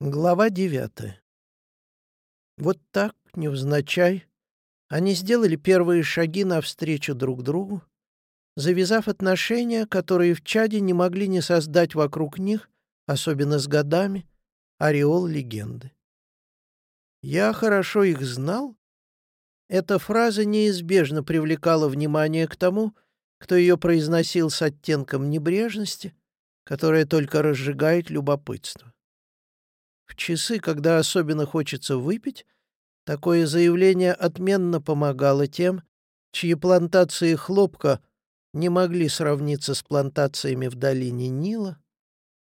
Глава девятая. Вот так, невзначай, они сделали первые шаги навстречу друг другу, завязав отношения, которые в чаде не могли не создать вокруг них, особенно с годами, ореол легенды. «Я хорошо их знал?» Эта фраза неизбежно привлекала внимание к тому, кто ее произносил с оттенком небрежности, которая только разжигает любопытство. В часы, когда особенно хочется выпить, такое заявление отменно помогало тем, чьи плантации хлопка не могли сравниться с плантациями в долине Нила,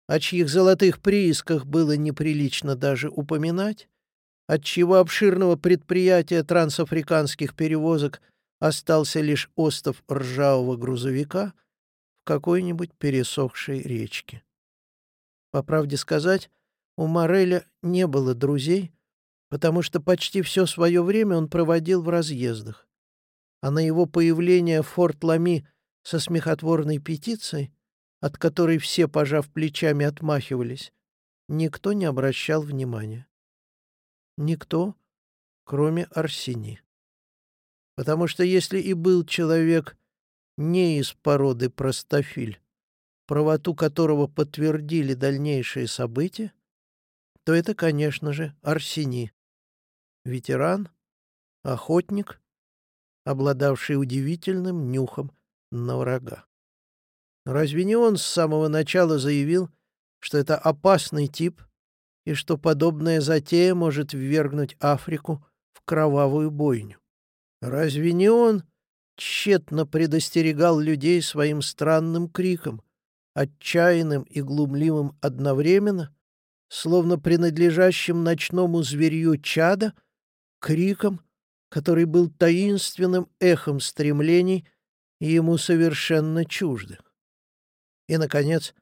о чьих золотых приисках было неприлично даже упоминать, от чьего обширного предприятия трансафриканских перевозок остался лишь остов ржавого грузовика в какой-нибудь пересохшей речке. По правде сказать, у Мореля не было друзей, потому что почти все свое время он проводил в разъездах. А на его появление в Форт Лами со смехотворной петицией, от которой все, пожав плечами, отмахивались, никто не обращал внимания. Никто, кроме Арсени. Потому что если и был человек не из породы простофиль, правоту которого подтвердили дальнейшие события, то это, конечно же, Арсени. Ветеран, охотник, обладавший удивительным нюхом на врага. Разве не он с самого начала заявил, что это опасный тип и что подобная затея может ввергнуть Африку в кровавую бойню? Разве не он тщетно предостерегал людей своим странным криком, отчаянным и глумливым одновременно, словно принадлежащим ночному зверью чада, криком, который был таинственным эхом стремлений ему совершенно чуждых. И, наконец,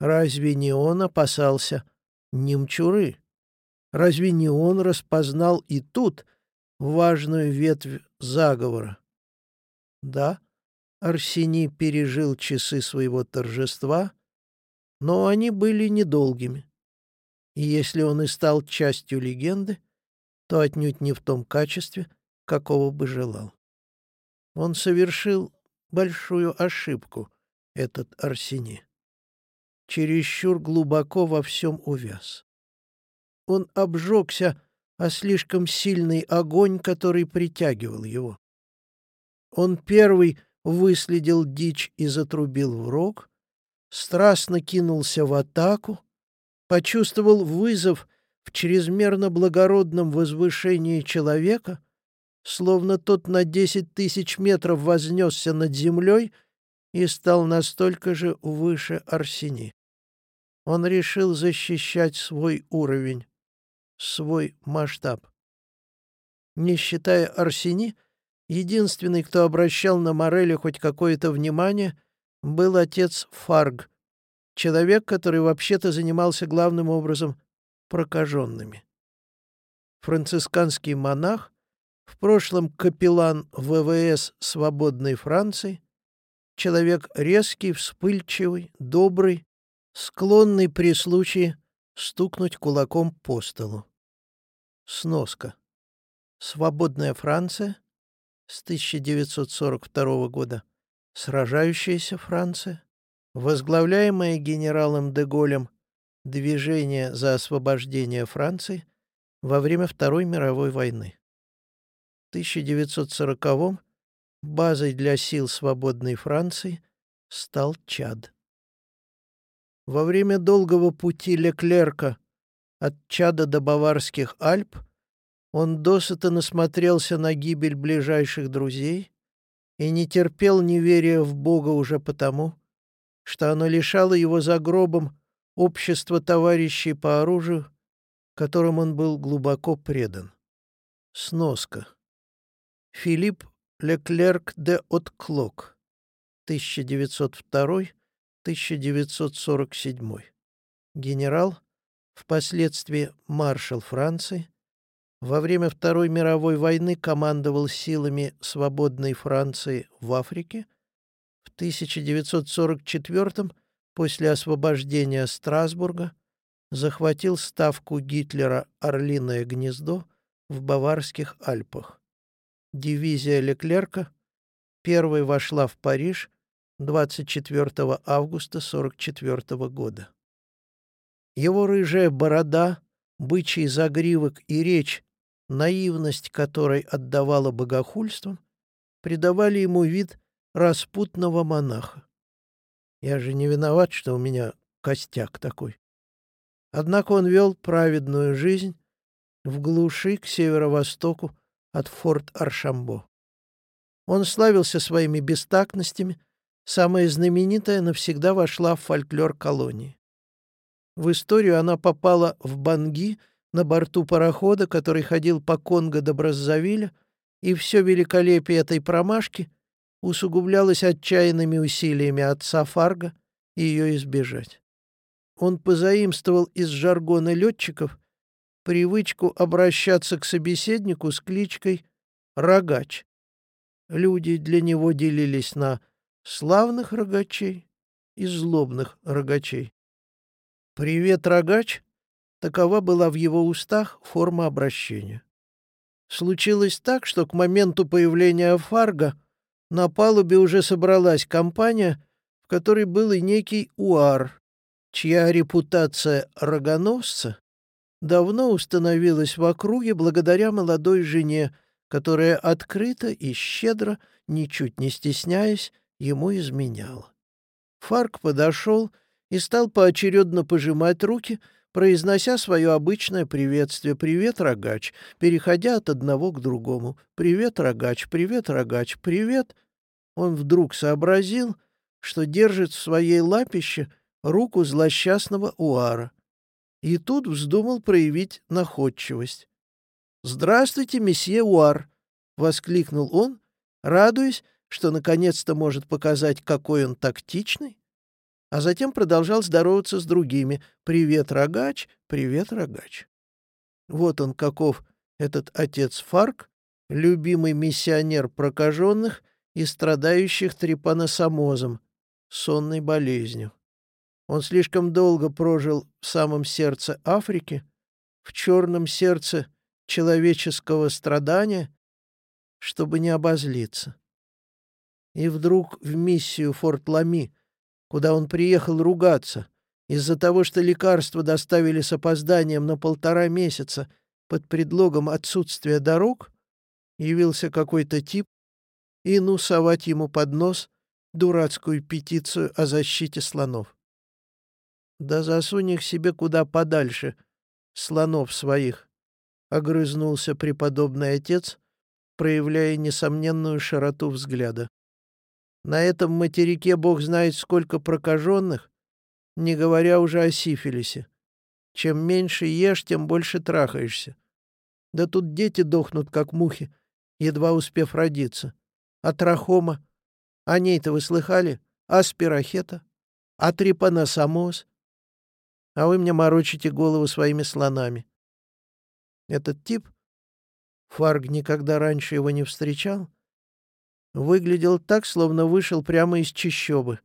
разве не он опасался немчуры? Разве не он распознал и тут важную ветвь заговора? Да, Арсений пережил часы своего торжества, но они были недолгими. И если он и стал частью легенды, то отнюдь не в том качестве, какого бы желал. Он совершил большую ошибку, этот Арсений. Чересчур глубоко во всем увяз. Он обжегся о слишком сильный огонь, который притягивал его. Он первый выследил дичь и затрубил в рог, страстно кинулся в атаку, почувствовал вызов в чрезмерно благородном возвышении человека, словно тот на десять тысяч метров вознесся над землей и стал настолько же выше Арсени. Он решил защищать свой уровень, свой масштаб. Не считая Арсени, единственный, кто обращал на Мореля хоть какое-то внимание, был отец Фарг, Человек, который вообще-то занимался главным образом прокаженными. Францисканский монах, в прошлом капеллан ВВС свободной Франции, человек резкий, вспыльчивый, добрый, склонный при случае стукнуть кулаком по столу. Сноска. Свободная Франция с 1942 года. Сражающаяся Франция возглавляемое генералом де Голем движение за освобождение Франции во время Второй мировой войны. В 1940-м базой для сил свободной Франции стал Чад. Во время долгого пути Леклерка от Чада до Баварских Альп он досыта насмотрелся на гибель ближайших друзей и не терпел неверия в Бога уже потому, что оно лишало его за гробом общества товарищей по оружию, которым он был глубоко предан. Сноска. Филипп Леклерк де Отклок, 1902-1947. Генерал, впоследствии маршал Франции, во время Второй мировой войны командовал силами свободной Франции в Африке – 1944 после освобождения Страсбурга, захватил ставку Гитлера «Орлиное гнездо» в Баварских Альпах. Дивизия Леклерка первой вошла в Париж 24 августа 1944 года. Его рыжая борода, бычий загривок и речь, наивность которой отдавала богохульством, придавали ему вид распутного монаха. Я же не виноват, что у меня костяк такой. Однако он вел праведную жизнь в глуши к северо-востоку от форт Аршамбо. Он славился своими бестактностями, самая знаменитая навсегда вошла в фольклор колонии. В историю она попала в Банги на борту парохода, который ходил по Конго до Браззавиля, и все великолепие этой промашки усугублялось отчаянными усилиями отца Фарга ее избежать. Он позаимствовал из жаргона летчиков привычку обращаться к собеседнику с кличкой «рогач». Люди для него делились на славных рогачей и злобных рогачей. «Привет, рогач!» — такова была в его устах форма обращения. Случилось так, что к моменту появления Фарга на палубе уже собралась компания, в которой был и некий Уар, чья репутация рогоносца давно установилась в округе благодаря молодой жене, которая открыто и щедро, ничуть не стесняясь, ему изменяла. Фарк подошел и стал поочередно пожимать руки, произнося свое обычное приветствие «Привет, рогач», переходя от одного к другому «Привет, рогач, привет, рогач, привет». Он вдруг сообразил, что держит в своей лапище руку злосчастного Уара. И тут вздумал проявить находчивость. «Здравствуйте, месье Уар!» — воскликнул он, радуясь, что наконец-то может показать, какой он тактичный, а затем продолжал здороваться с другими. «Привет, рогач! Привет, рогач!» Вот он каков, этот отец Фарк, любимый миссионер прокаженных и страдающих трепаносомозом, сонной болезнью. Он слишком долго прожил в самом сердце Африки, в черном сердце человеческого страдания, чтобы не обозлиться. И вдруг в миссию Форт Лами, куда он приехал ругаться, из-за того, что лекарства доставили с опозданием на полтора месяца под предлогом отсутствия дорог, явился какой-то тип и ну совать ему под нос дурацкую петицию о защите слонов. Да засунь их себе куда подальше, слонов своих, — огрызнулся преподобный отец, проявляя несомненную широту взгляда. На этом материке бог знает сколько прокаженных, не говоря уже о сифилисе. Чем меньше ешь, тем больше трахаешься. Да тут дети дохнут, как мухи, едва успев родиться. А трахома? О ней-то вы слыхали? А спирохета? А трипаносомоз? а вы мне морочите голову своими слонами. Этот тип, Фарг никогда раньше его не встречал, выглядел так, словно вышел прямо из чащобы,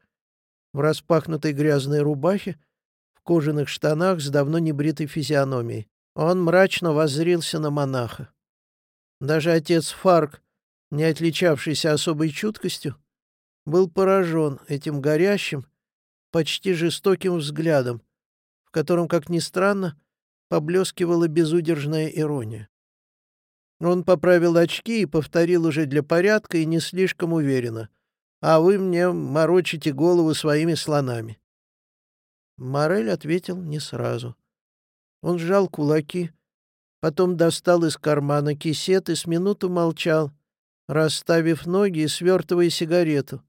в распахнутой грязной рубахе, в кожаных штанах с давно небритой физиономией. Он мрачно воззрился на монаха. Даже отец Фарг, не отличавшийся особой чуткостью, был поражен этим горящим, почти жестоким взглядом, котором, как ни странно, поблескивала безудержная ирония. Он поправил очки и повторил уже для порядка и не слишком уверенно. «А вы мне морочите голову своими слонами». Морель ответил не сразу. Он сжал кулаки, потом достал из кармана кисет и с минуту молчал, расставив ноги и свертывая сигарету,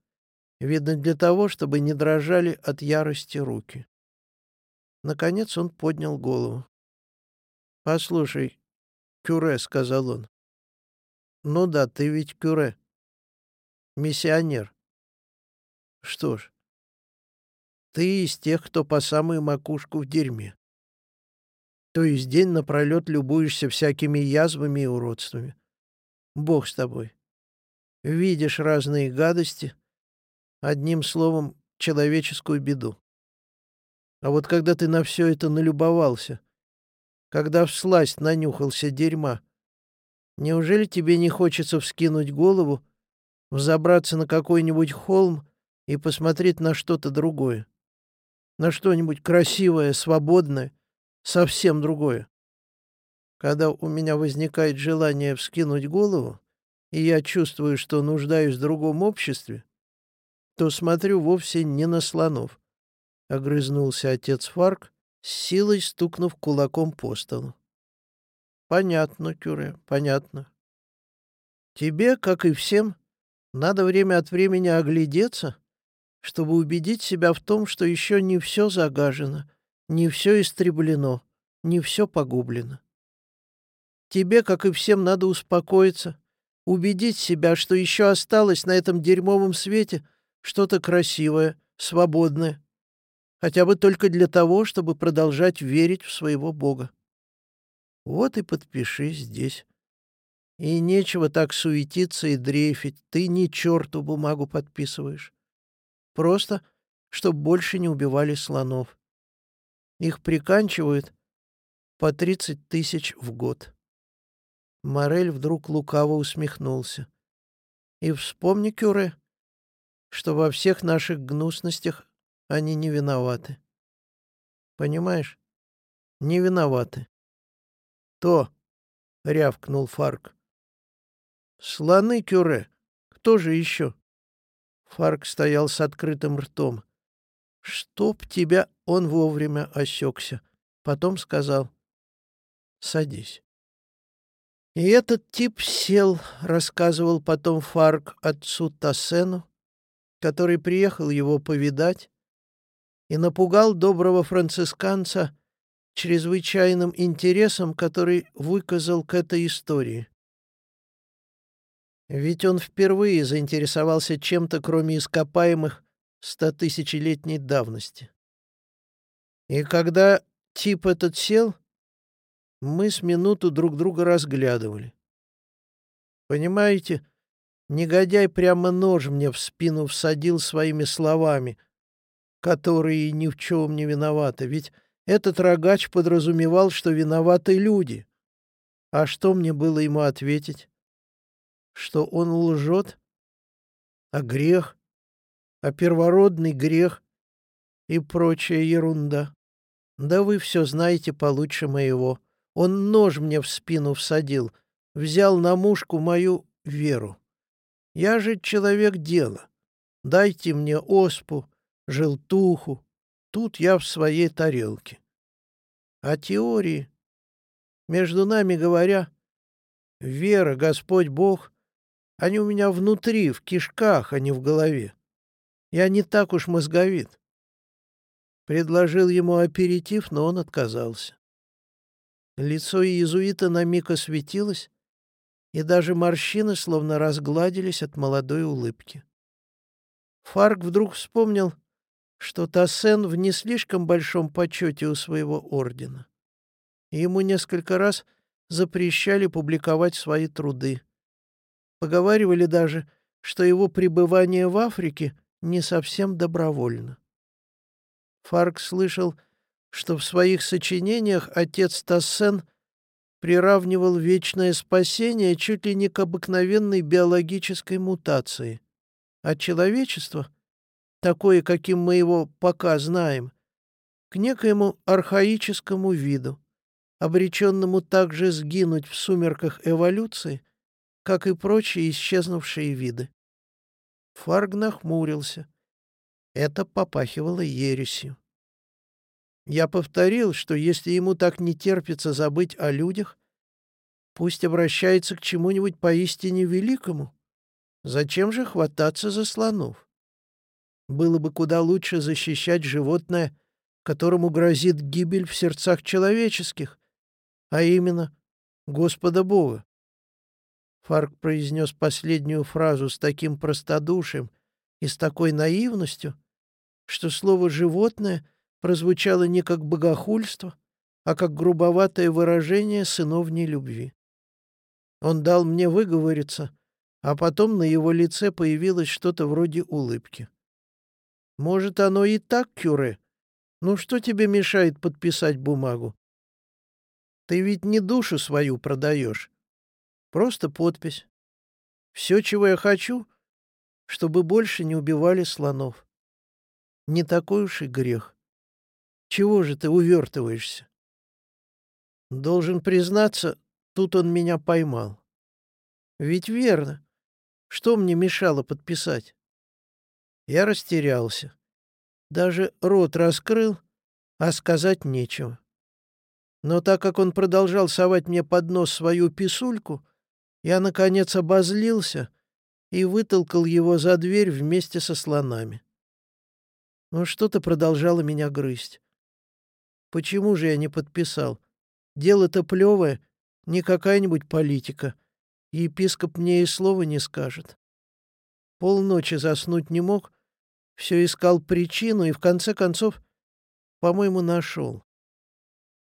видно для того, чтобы не дрожали от ярости руки. Наконец он поднял голову. «Послушай, Кюре», — сказал он. «Ну да, ты ведь Кюре. Миссионер. Что ж, ты из тех, кто по самую макушку в дерьме. То есть день напролет любуешься всякими язвами и уродствами. Бог с тобой. Видишь разные гадости, одним словом, человеческую беду. А вот когда ты на все это налюбовался, когда всласть нанюхался дерьма, неужели тебе не хочется вскинуть голову, взобраться на какой-нибудь холм и посмотреть на что-то другое? На что-нибудь красивое, свободное, совсем другое? Когда у меня возникает желание вскинуть голову, и я чувствую, что нуждаюсь в другом обществе, то смотрю вовсе не на слонов. Огрызнулся отец Фарк, с силой стукнув кулаком по столу. Понятно, Кюре, понятно. Тебе, как и всем, надо время от времени оглядеться, чтобы убедить себя в том, что еще не все загажено, не все истреблено, не все погублено. Тебе, как и всем, надо успокоиться, убедить себя, что еще осталось на этом дерьмовом свете что-то красивое, свободное, хотя бы только для того, чтобы продолжать верить в своего Бога. Вот и подпиши здесь. И нечего так суетиться и дрейфить, ты ни черту бумагу подписываешь. Просто, чтоб больше не убивали слонов. Их приканчивают по тридцать тысяч в год. Морель вдруг лукаво усмехнулся. «И вспомни, Кюре, что во всех наших гнусностях они не виноваты. Понимаешь? Не виноваты». «То!» — рявкнул Фарк. «Слоны, Кюре! Кто же еще?» Фарк стоял с открытым ртом. «Чтоб тебя...» — он вовремя осекся. Потом сказал. «Садись». И этот тип сел, рассказывал потом Фарк отцу Тассену, который приехал его повидать, и напугал доброго францисканца чрезвычайным интересом, который выказал к этой истории. Ведь он впервые заинтересовался чем-то, кроме ископаемых стотысячелетней давности. И когда тип этот сел, мы с минуту друг друга разглядывали. Понимаете, негодяй прямо нож мне в спину всадил своими словами, которые ни в чем не виноваты, ведь этот рогач подразумевал, что виноваты люди. А что мне было ему ответить? Что он лжет? А грех? А первородный грех? И прочая ерунда. Да вы все знаете получше моего. Он нож мне в спину всадил, взял на мушку мою веру. Я же человек дела. Дайте мне оспу, желтуху. Тут я в своей тарелке. А теории, между нами говоря, вера, Господь Бог, они у меня внутри, в кишках, а не в голове. Я не так уж мозговит. Предложил ему аперитив, но он отказался. Лицо иезуита на миг осветилось, и даже морщины словно разгладились от молодой улыбки. Фарк вдруг вспомнил, что Тассен в не слишком большом почете у своего ордена. Ему несколько раз запрещали публиковать свои труды. Поговаривали даже, что его пребывание в Африке не совсем добровольно. Фарк слышал, что в своих сочинениях отец Тассен приравнивал вечное спасение чуть ли не к обыкновенной биологической мутации, а человечество, такое, каким мы его пока знаем, к некоему архаическому виду, обреченному также сгинуть в сумерках эволюции, как и прочие исчезнувшие виды. Фарг нахмурился. Это попахивало ересью. Я повторил, что если ему так не терпится забыть о людях, пусть обращается к чему-нибудь поистине великому. Зачем же хвататься за слонов? Было бы куда лучше защищать животное, которому грозит гибель в сердцах человеческих, а именно Господа Бога. Фарк произнес последнюю фразу с таким простодушием и с такой наивностью, что слово «животное» прозвучало не как богохульство, а как грубоватое выражение сыновней любви. Он дал мне выговориться, а потом на его лице появилось что-то вроде улыбки. Может, оно и так, Кюре, Ну что тебе мешает подписать бумагу? Ты ведь не душу свою продаешь. Просто подпись. Все, чего я хочу, чтобы больше не убивали слонов. Не такой уж и грех. Чего же ты увертываешься? Должен признаться, тут он меня поймал. Ведь верно. Что мне мешало подписать? Я растерялся. Даже рот раскрыл, а сказать нечего. Но так как он продолжал совать мне под нос свою писульку, я, наконец, обозлился и вытолкал его за дверь вместе со слонами. Но что-то продолжало меня грызть. Почему же я не подписал? Дело-то плевое, не какая-нибудь политика. Епископ мне и слова не скажет. Полночи заснуть не мог, все искал причину и, в конце концов, по-моему, нашел.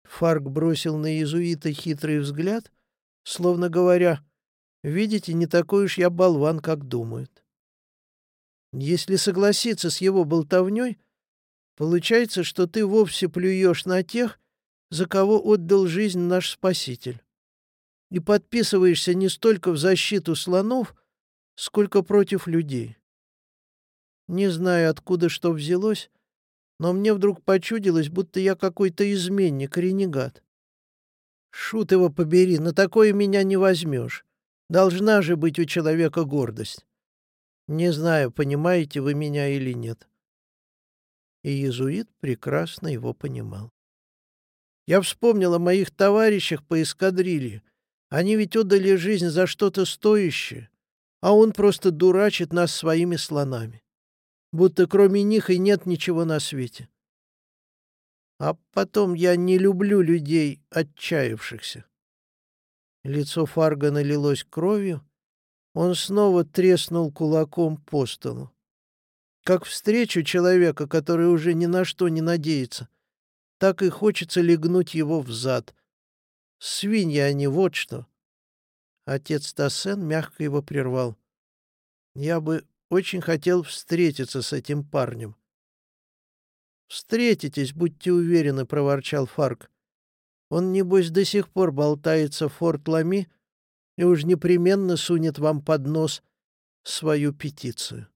Фарк бросил на иезуита хитрый взгляд, словно говоря, «Видите, не такой уж я болван, как думают». Если согласиться с его болтовней, получается, что ты вовсе плюешь на тех, за кого отдал жизнь наш Спаситель, и подписываешься не столько в защиту слонов, сколько против людей. Не знаю, откуда что взялось, но мне вдруг почудилось, будто я какой-то изменник, ренегат. Шут его побери, на такое меня не возьмешь. Должна же быть у человека гордость. Не знаю, понимаете вы меня или нет. И иезуит прекрасно его понимал. Я вспомнил о моих товарищах по эскадрилье. Они ведь отдали жизнь за что-то стоящее, а он просто дурачит нас своими слонами. Будто кроме них и нет ничего на свете. А потом я не люблю людей, отчаявшихся. Лицо Фарга налилось кровью. Он снова треснул кулаком по столу. Как встречу человека, который уже ни на что не надеется, так и хочется легнуть его в зад. Свиньи они, вот что. Отец Тассен мягко его прервал. Я бы очень хотел встретиться с этим парнем. «Встретитесь, будьте уверены», — проворчал Фарк. «Он, небось, до сих пор болтается в Форт Лами и уж непременно сунет вам под нос свою петицию».